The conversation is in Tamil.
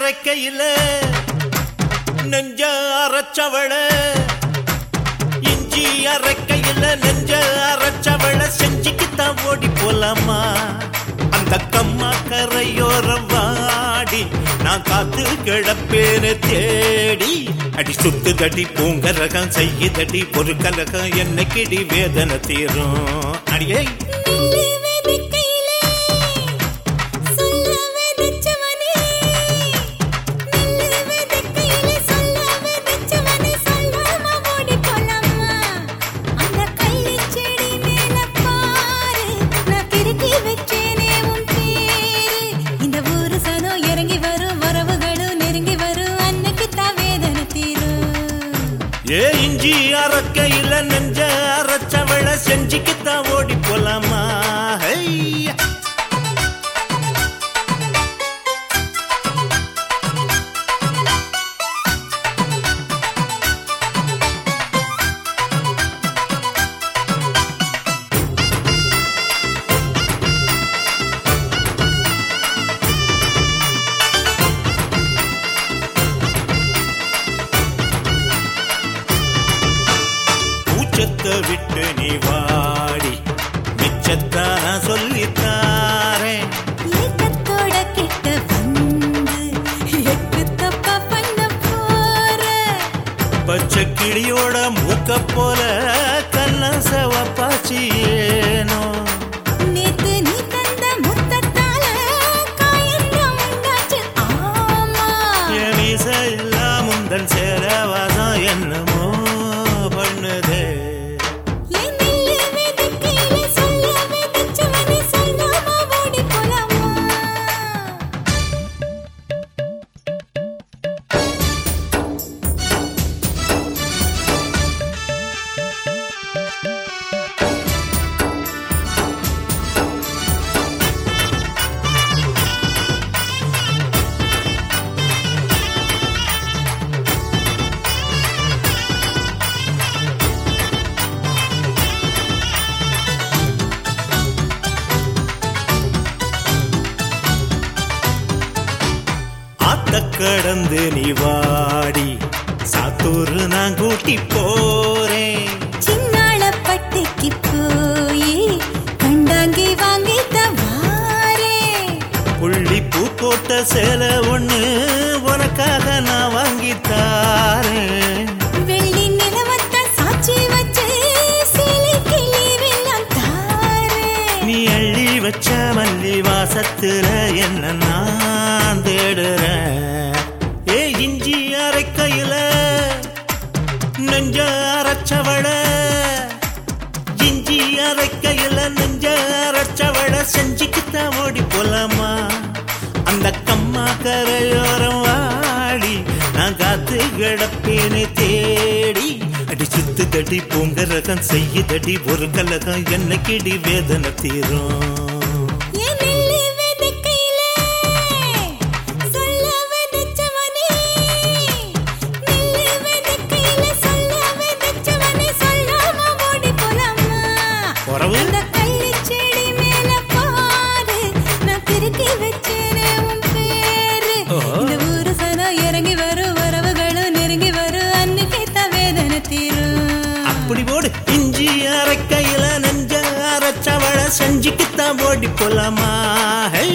அரைக்கையில நெஞ்ச அரைச்சவள. இஞ்சி அரைக்கையில நெஞ்ச அரைச்சவள. செஞ்சுக்கித்தான் ஓடி போலாமா? அந்த கம்மா கரையோரம் வாடி நான் காத்து கிடப்பேன தேடி. அடி சுத்து தடி பூங்கரகம் செய்யுதடி ஒரு கலகம் என்னைக்கிடி வேதனை தீரும். அடியே. ஏ இஞ்சி அரைக்கையில நெஞ்ச அரைச்சவள செஞ்சுக்கித்தான் ஓடி போலாமா? பூச்சத்தை விட்டு நீ வாடி. மிச்சத்தான் சொல்லித்தாரேன். பச்சை கிளியோட மூக்க போல கண்ணசவ பாச்சி ஏனோ நேத்து நீ தந்த முத்தத்தால காயந்தான் உண்டாச்சு ஆமா. என் மீச எல்லாம் முந்தன் சேரவாசம் என்னமோ பண்ணுதே. ஆத்த கடந்து நீ வாடி. சாத்தூரு நான் கூட்டி போறேன். சின்னாள பட்டிக்கு போய் கண்டாங்கி வாங்கி தவாரே புள்ளி பூ போட்ட சேலை ஒண்ணு உனக்காக நான் வாங்கி தாரேன். வெள்ளி நிலவத்த சாட்சி வச்சு நீ அள்ளி மல்லி வாசத்துல என்ன நான் தேடுறேன். அரைக்கையில நெஞ்ச அரைச்சவள இஞ்சி அரைக்கையில நெஞ்ச அரைச்சவள செஞ்சுக்கிட்ட ஓடி போலாமா? அந்த கம்மா கரையோரம் வாடி நான் காத்து கிடப்பேனே தேடி. அடி சுத்து தடி பூங்கரகம் செய்யுதடி ஒரு கலகம் என்னைக்கிடி வேதனை தீரும். ஓஹோ. இறங்கி வரும் வரவுகளும் நெருங்கி வரும் அன்னைக்கு தான் வேதனை தீரும் அப்படி போடு இஞ்சி அரைக்கையில நஞ்ச அரைச்சவள செஞ்சுக்கித்தான் ஓடி போலாமா? ஹை.